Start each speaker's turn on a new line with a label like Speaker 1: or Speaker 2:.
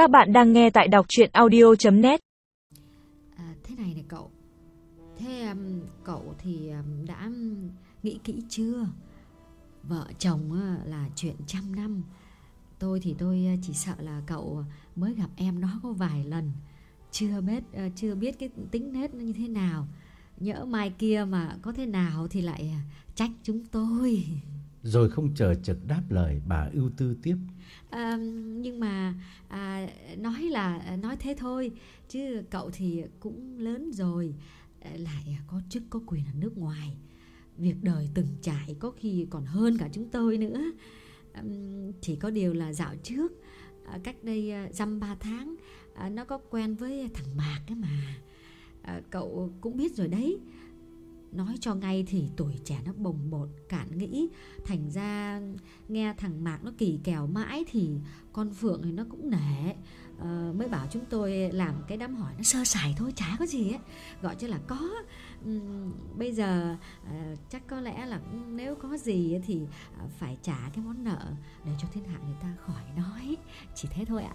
Speaker 1: Các bạn đang nghe tại đọc chuyện audio.net
Speaker 2: À, thế này này cậu. Thế um, cậu thì um, đã um, nghĩ kỹ chưa? Vợ chồng uh, là chuyện trăm năm. Tôi thì tôi uh, chỉ sợ là cậu mới gặp em nó có vài lần. Chưa biết uh, chưa biết cái tính nết nó như thế nào. Nhỡ mai kia mà có thế nào thì lại à, trách chúng tôi.
Speaker 3: Rồi không chờ trực đáp lời bà ưu tư tiếp.
Speaker 2: À, Nhưng mà à, nói là à, nói thế thôi Chứ cậu thì cũng lớn rồi à, Lại có chức có quyền ở nước ngoài. Việc đời từng trải có khi còn hơn cả chúng tôi nữa. À, Chỉ có điều là dạo trước à, Cách đây à, dăm ba tháng à, Nó có quen với thằng Mạc ấy mà. À, Cậu cũng biết rồi đấy. Nói cho ngay thì tuổi trẻ nó bồng bột cạn nghĩ. Thành ra nghe thằng Mạc nó kỳ kèo mãi Thì con Phượng thì nó cũng nể. Ờ, Mới bảo chúng tôi làm cái đám hỏi nó sơ sài thôi Chả có gì ấy. Gọi cho là có. Ừm, Bây giờ ờ, chắc có lẽ là nếu có gì thì ờ, phải trả cái món nợ Để cho thiên hạ người ta khỏi nói. Chỉ thế thôi ạ.